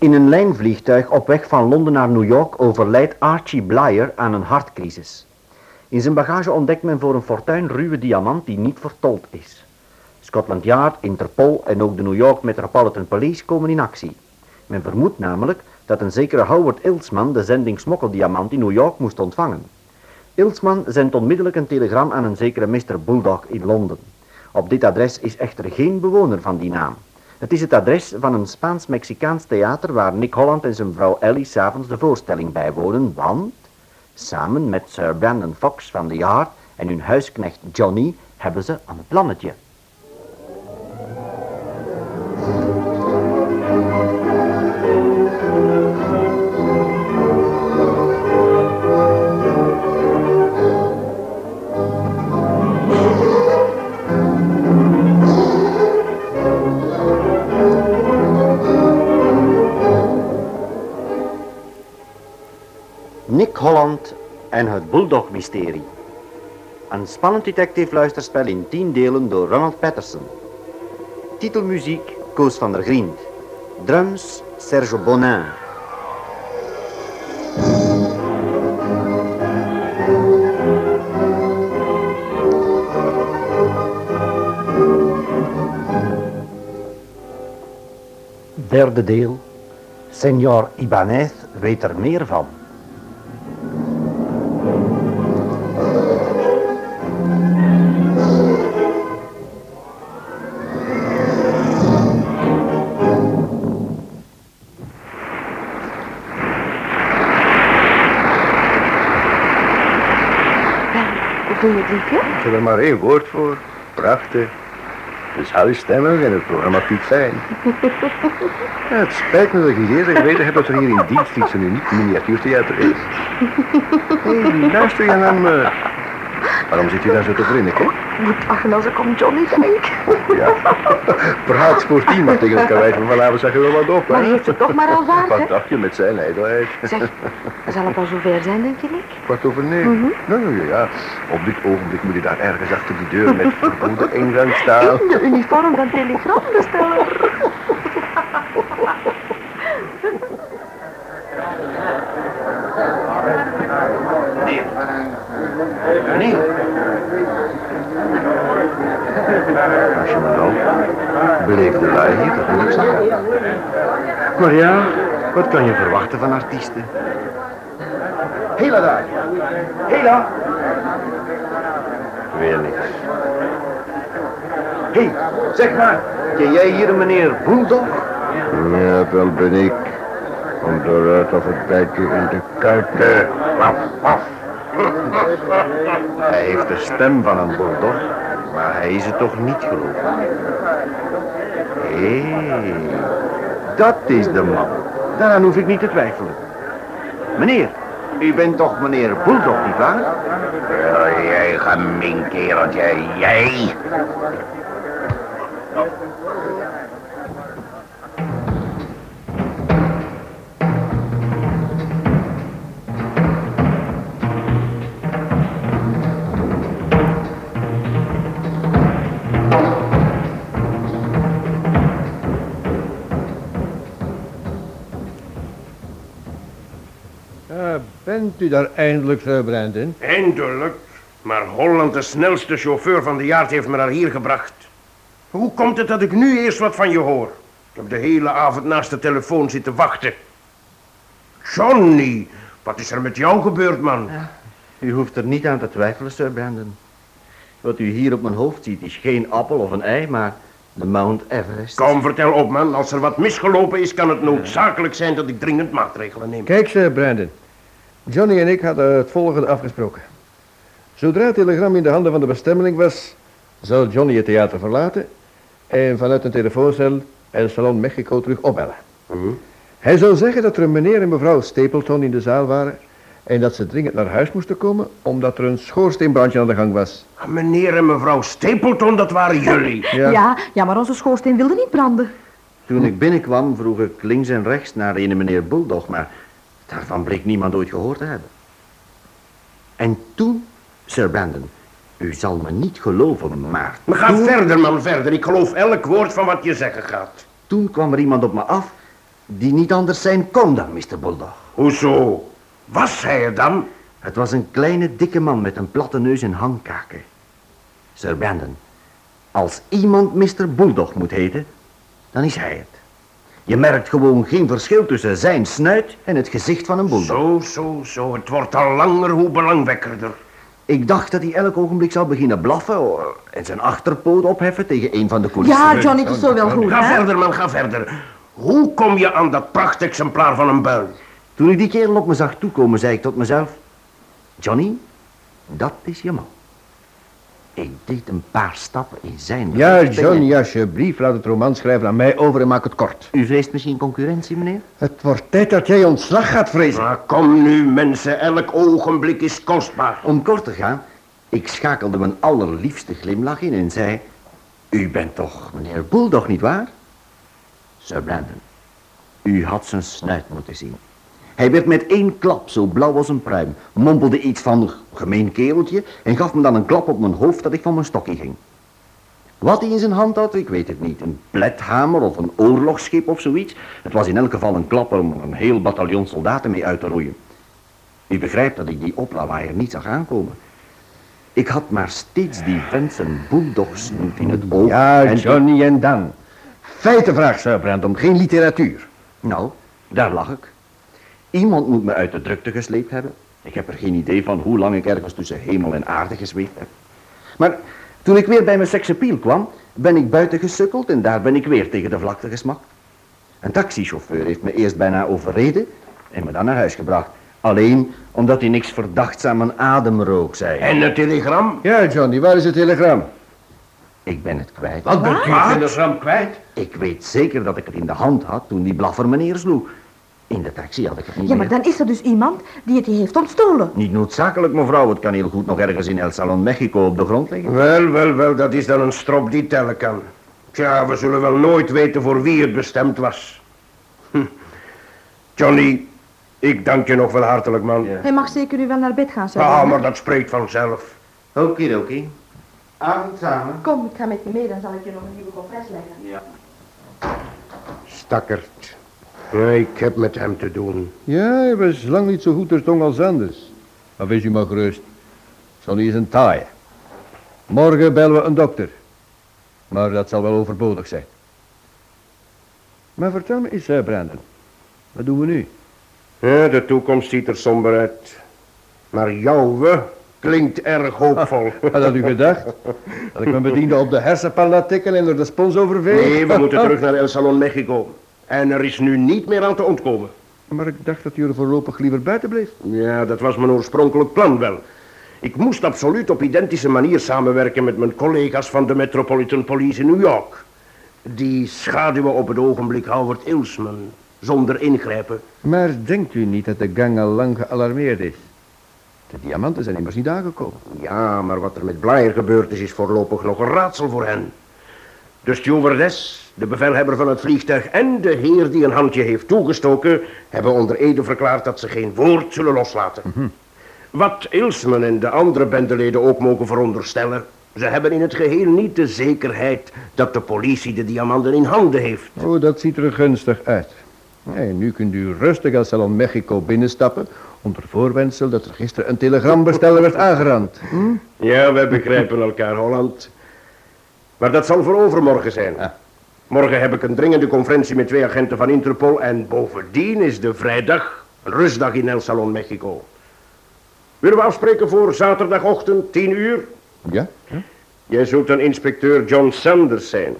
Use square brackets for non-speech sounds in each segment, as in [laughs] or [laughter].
In een lijnvliegtuig op weg van Londen naar New York overlijdt Archie Blyer aan een hartcrisis. In zijn bagage ontdekt men voor een fortuin ruwe diamant die niet vertold is. Scotland Yard, Interpol en ook de New York Metropolitan Police komen in actie. Men vermoedt namelijk dat een zekere Howard Ilsman de zending smokkeldiamant in New York moest ontvangen. Ilsman zendt onmiddellijk een telegram aan een zekere Mr. Bulldog in Londen. Op dit adres is echter geen bewoner van die naam. Het is het adres van een Spaans-Mexicaans theater waar Nick Holland en zijn vrouw Ellie s'avonds de voorstelling bijwonen, want samen met Sir Brandon Fox van de Yard en hun huisknecht Johnny hebben ze een plannetje. En het Bulldog-mysterie. Een spannend detective luisterspel in tien delen door Ronald Patterson. Titelmuziek Koos van der Griend. Drums Serge Bonin. Derde deel. Senor Ibanez weet er meer van. Je het? Ik heb er maar één woord voor. Prachtig. Zaal is stemmig en het programma piepfijn. Ja, [laughs] het spijt me dat ik niet eerder geweten heb dat er hier in dienst nu niet miniatuurtheater is. [laughs] Hey, luister je naar me. Waarom zit je daar zo te grinniken? Ik moet lachen als ik om Johnny denk. Ja. [laughs] Praat sportief, maar tegen elkaar wijzen van vanavond zag je wel wat op, hè? Maar hij heeft het toch maar aanvaard, hè? Wat dacht je met zijn ijdelheid? Zeg, [laughs] zal het al zover zijn, denk je, Nick? Kwart over negen. Nou, ja, ja. Op dit ogenblik moet je daar ergens achter die deur met verboden ingang staan. In de uniform van telegrambesteller. [laughs] Nee. Als je me nou beleefde lui hier toch niks aan. Maar ja, wat kan je verwachten van artiesten? Hela daar. Hela! Weer niks. Hé, hey, zeg maar, ken jij hier meneer Bulldog? Ja, wel ben ik. Om eruit of het bijtje in de kuiten. Waf, waf. Hij heeft de stem van een bulldog, maar hij is het toch niet geloof. Hé, dat is de man. Daaraan hoef ik niet te twijfelen. Meneer, u bent toch meneer Bulldog, nietwaar? Ja, jij gemeen kereltje, jij. Bent u daar eindelijk, Sir Brandon? Eindelijk. Maar Holland, de snelste chauffeur van de jaar, heeft me naar hier gebracht. Hoe komt het dat ik nu eerst wat van je hoor? Ik heb de hele avond naast de telefoon zitten wachten. Johnny, wat is er met jou gebeurd, man? U hoeft er niet aan te twijfelen, Sir Brandon. Wat u hier op mijn hoofd ziet is geen appel of een ei, maar de Mount Everest. Kom, vertel op, man. Als er wat misgelopen is, kan het noodzakelijk zijn dat ik dringend maatregelen neem. Kijk, Sir Brandon. Johnny en ik hadden het volgende afgesproken. Zodra het telegram in de handen van de bestemmeling was, zou Johnny het theater verlaten en vanuit een telefooncel El Salon Mexico terug opbellen. Hij zou zeggen dat er een meneer en mevrouw Stapleton in de zaal waren en dat ze dringend naar huis moesten komen omdat er een schoorsteenbrandje aan de gang was. Ah, Meneer en mevrouw Stapleton, dat waren jullie. Ja. Ja, ja, maar onze schoorsteen wilde niet branden. Toen ik binnenkwam vroeg ik links en rechts naar ene meneer Bulldog, maar daarvan bleek niemand ooit gehoord te hebben. En toen, Sir Brandon, u zal me niet geloven, maar Maar ga verder, man, verder. Ik geloof elk woord van wat je zeggen gaat. toen kwam er iemand op me af Die niet anders zijn kon dan Mr. Bulldog. Hoezo? Was hij er dan? Het was een kleine, dikke man met een platte neus en hangkaken. Sir Brandon, als iemand Mr. Bulldog moet heten, dan is hij het. Je merkt gewoon geen verschil tussen zijn snuit en het gezicht van een bulldog. Zo, zo, zo. Het wordt al langer hoe belangwekkerder. Ik dacht dat hij elk ogenblik zou beginnen blaffen en zijn achterpoot opheffen tegen een van de koelisten. Ja, Johnny, het is zo wel goed, Ga hè? verder, man, ga verder. Hoe kom je aan dat prachtexemplaar van een buil? Toen ik die kerel op me zag toekomen, zei ik tot mezelf... Johnny, dat is je man. Ik deed een paar stappen in zijn Ja, Johnny, alsjeblieft, laat het romanschrijven aan mij over en maak het kort. U vreest misschien concurrentie, meneer? Het wordt tijd dat jij ontslag gaat vrezen. Maar kom nu, mensen. Elk ogenblik is kostbaar. Om kort te gaan, ik schakelde mijn allerliefste glimlach in en zei... U bent toch meneer Bulldog, niet waar? Sir Brandon, u had zijn snuit moeten zien. Hij werd met één klap zo blauw als een pruim, mompelde iets van gemeen kereltje en gaf me dan een klap op mijn hoofd dat ik van mijn stokje ging. Wat hij in zijn hand had, ik weet het niet. Een plethamer of een oorlogsschip of zoiets. Het was in elk geval een klap om een heel bataljon soldaten mee uit te roeien. U begrijpt dat ik die oplawaaier niet zag aankomen. Ik had maar steeds die vent zijn in het oog. Ja, en- Johnny, en dan? Feitenvraag, Sir Brandon, geen literatuur. Nou, daar lag ik. Iemand moet me uit de drukte gesleept hebben. Ik heb er geen idee van hoe lang ik ergens tussen hemel en aarde gezweefd heb. Maar toen ik weer bij mijn seksappeal kwam, ben ik buiten gesukkeld en daar ben ik weer tegen de vlakte gesmakt. Een taxichauffeur heeft me eerst bijna overreden en me dan naar huis gebracht. Alleen omdat hij niks verdachts aan mijn adem rook, zei hij. En het telegram? Ja, Johnny, waar is het telegram? Ik ben het kwijt. Wat bent u het telegram kwijt? Ik weet zeker dat ik het in de hand had toen die blaffer me neersloeg. In de taxi had ik het niet Ja, maar meer. dan is er dus iemand die het je heeft ontstolen. Niet noodzakelijk, mevrouw. Het kan heel goed nog ergens in El Salon Mexico op de grond liggen. Wel, wel, wel, dat is dan een strop die tellen kan. Tja, we zullen wel nooit weten voor wie het bestemd was. Hm. Johnny, ik dank je nog wel hartelijk, man. Ja. Hij mag zeker nu wel naar bed gaan, Sir Ah, maar dat spreekt vanzelf. Oké, Avond samen. Kom, ik ga met je mee, dan zal ik je nog een nieuwe compress leggen. Ja. Stakkerd. Ja, ik heb met hem te doen. Ja, hij was lang niet zo goed ter tong als anders. Maar wees u maar gerust. Johnny is een taaie. Morgen bellen we een dokter. Maar dat zal wel overbodig zijn. Maar vertel me eens, Sir Brandon. Wat doen we nu? Ja, de toekomst ziet er somber uit. Maar jouwe klinkt erg hoopvol. Had dat u gedacht? Dat ik mijn bediende op de hersenpan laat tikken en door de spons overveeg? Nee, we moeten terug naar El Salon Mexico. En er is nu niet meer aan te ontkomen. Maar ik dacht dat u er voorlopig liever buiten bleef. Ja, dat was mijn oorspronkelijk plan wel. Ik moest absoluut op identische manier samenwerken met mijn collega's van de Metropolitan Police in New York. Die schaduwen op het ogenblik Howard Ilsman, zonder ingrijpen. Maar denkt u niet dat de gang al lang gealarmeerd is? De diamanten zijn immers niet aangekomen. Ja, maar wat er met Blair gebeurd is, is voorlopig nog een raadsel voor hen. De stewardess, de bevelhebber van het vliegtuig en de heer die een handje heeft toegestoken... hebben onder ede verklaard dat ze geen woord zullen loslaten. Wat Ilsman en de andere bendeleden ook mogen veronderstellen... ze hebben in het geheel niet de zekerheid dat de politie de diamanten in handen heeft. Oh, dat ziet er gunstig uit. Nee, nu kunt u rustig als Salon Mexico binnenstappen... onder voorwendsel dat er gisteren een telegrambesteller werd aangerand. Hm? Ja, wij begrijpen elkaar, Holland. Maar dat zal voor overmorgen zijn. Ja. Morgen heb ik een dringende conferentie met twee agenten van Interpol... en bovendien is de vrijdag een rustdag in El Salon, Mexico. Willen we afspreken voor zaterdagochtend, 10 uur? Ja? ja? Jij zult dan inspecteur John Sanders zijn.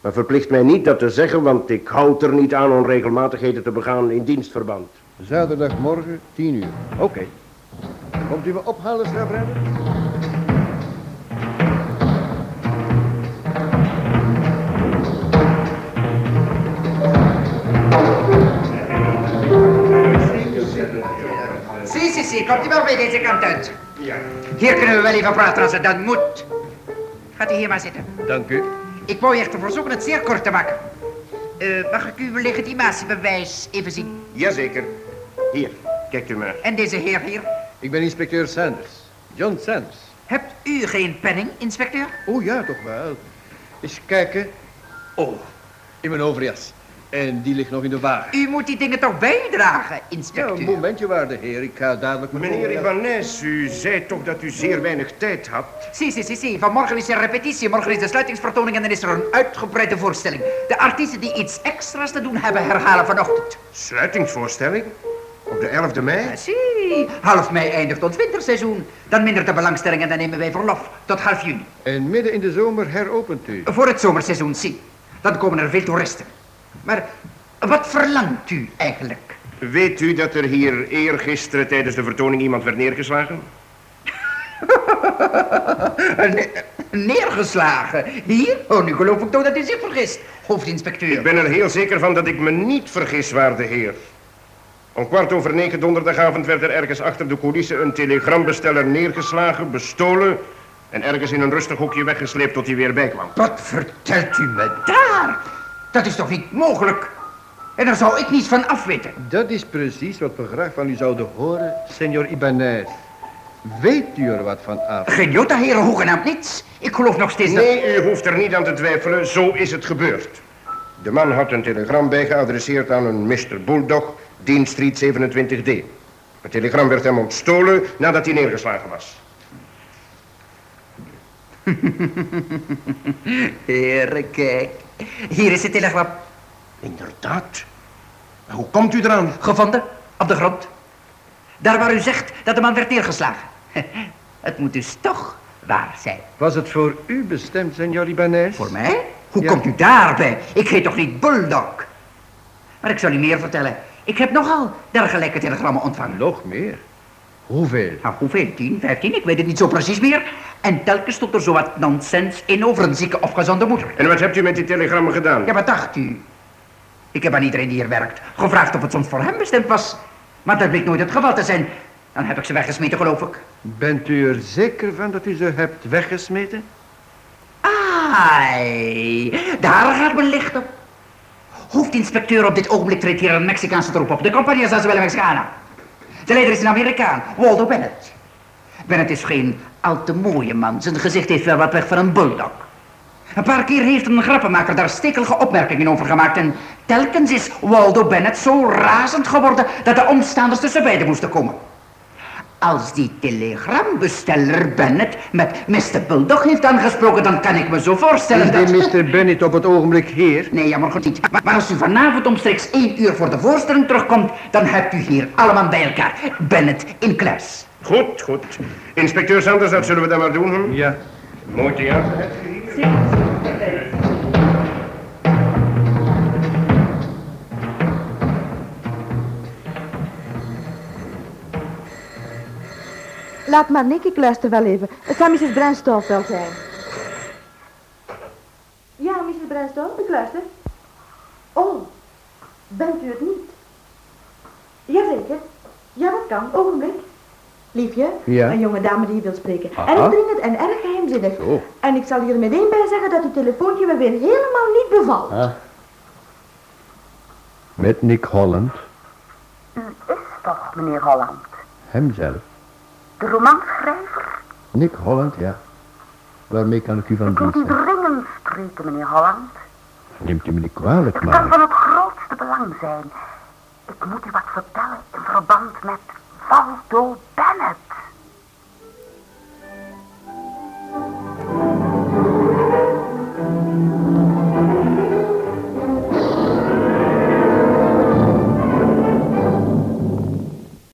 Maar verplicht mij niet dat te zeggen, want ik houd er niet aan onregelmatigheden te begaan in dienstverband. Zaterdagmorgen, 10 uur. Oké. Komt u me ophalen, Sir Komt u wel bij deze kant uit. Hier kunnen we wel even praten als het dan moet. Gaat u hier maar zitten. Dank u. Ik wou je echter verzoeken het zeer kort te maken. Eh, mag ik uw legitimatiebewijs even zien? Jazeker. Hier, kijkt u maar. En deze heer hier? Ik ben inspecteur Sanders. John Sanders. Hebt u geen penning, inspecteur? Oh ja, toch wel. Eens kijken. Oh, in mijn overjas. En die ligt nog in de wagen. U moet die dingen toch bijdragen, Ja, inspecteur? een momentje, waarde heer. Ik ga dadelijk... met Meneer Ibanez, u zei toch dat u zeer weinig tijd had? Zie, zie, zie, zie. Vanmorgen is er repetitie, morgen is de sluitingsvertoning en dan is er een uitgebreide voorstelling. De artiesten die iets extra's te doen hebben, herhalen vanochtend. Sluitingsvoorstelling? Op de 11e mei? Ja, Zie, half mei eindigt ons winterseizoen. Dan mindert de belangstelling en dan nemen wij verlof tot half juni. En midden in de zomer heropent u. Voor het zomerseizoen, zie. Dan komen er veel toeristen. Maar wat verlangt u eigenlijk? Weet u dat er hier eergisteren tijdens de vertoning iemand werd neergeslagen? [laughs] Ne- neergeslagen. Hier? Oh, nu geloof ik toch dat u zich vergist, hoofdinspecteur. Ik ben er heel zeker van dat ik me niet vergis, waarde heer. Om kwart over negen donderdagavond werd er ergens achter de coulissen een telegrambesteller neergeslagen, bestolen en ergens in een rustig hoekje weggesleept tot hij weer bijkwam. Wat vertelt u me daar? Dat is toch niet mogelijk? En daar zou ik niets van afweten. Dat is precies wat we graag van u zouden horen, senor Ibanez. Weet u er wat van af? Geen jota, heren, hoegenaamd niets. Ik geloof nog steeds dat... Nee, u hoeft er niet aan te twijfelen, zo is het gebeurd. De man had een telegram bij geadresseerd aan een Mr. Bulldog, Dean Street 27D. Het telegram werd hem ontstolen nadat hij neergeslagen was. [laughs] Heren, kijk. Hier is het telegram. Inderdaad. Maar hoe komt u eraan? Gevonden, op de grond. Daar waar u zegt dat de man werd neergeslagen. [laughs] Het moet dus toch waar zijn. Was het voor u bestemd, senor Ibanez? Voor mij? Hoe Ja. komt u daarbij? Ik heet toch niet Bulldog? Maar ik zal u meer vertellen. Ik heb nogal dergelijke telegrammen ontvangen. Nog meer. Hoeveel? Nou, hoeveel? 10, 15? Ik weet het niet zo precies meer. En telkens stond er zowat nonsens in over een zieke of gezonde moeder. En wat hebt u met die telegrammen gedaan? Ja, wat dacht u? Ik heb aan iedereen die hier werkt gevraagd of het soms voor hem bestemd was. Maar dat bleek nooit het geval te zijn. Dan heb ik ze weggesmeten, geloof ik. Bent u er zeker van dat u ze hebt weggesmeten? Ai, daar gaat mijn licht op. Hoofdinspecteur op dit ogenblik treedt hier een Mexicaanse troep op. De Compagnia Zazuela Mexicana. De leider is een Amerikaan, Waldo Bennett. Bennett is geen al te mooie man. Zijn gezicht heeft wel wat weg van een bulldog. Een paar keer heeft een grappenmaker daar stekelige opmerkingen over gemaakt. En telkens is Waldo Bennett zo razend geworden dat de omstaanders tussen beiden moesten komen. Als die telegrambesteller Bennett met Mr. Bulldog heeft aangesproken, dan kan ik me zo voorstellen Is dat... die Mr. Bennett op het ogenblik hier? Nee, jammer goed niet. Maar, als u vanavond omstreeks één uur voor de voorstelling terugkomt, dan hebt u hier allemaal bij elkaar. Bennett in kluis. Goed, goed. Inspecteur Sanders, dat zullen we dan maar doen. Hm? Ja. Mooi hebt Laat maar, Nick, ik luister wel even. Het zou Mrs. Brandstove wel zijn. Ja, Mrs. Brandstove, ik luister. Oh, bent u het niet? Jazeker. Ja, dat kan. Ogenblik. Liefje, Ja? een jonge dame die je wil spreken. Aha. Erg dringend en erg geheimzinnig. Zo. En ik zal hier meteen bij zeggen dat uw telefoontje me weer helemaal niet bevalt. Ah. Met Nick Holland, U is toch meneer Holland, hemzelf. De romanschrijver? Nick Holland, ja. Waarmee kan ik u van Ik moet dienst u zijn? dringend spreken, meneer Holland. Neemt u me niet kwalijk, Het kan maar... van het grootste belang zijn. Ik moet u wat vertellen in verband met Waldo Bennett.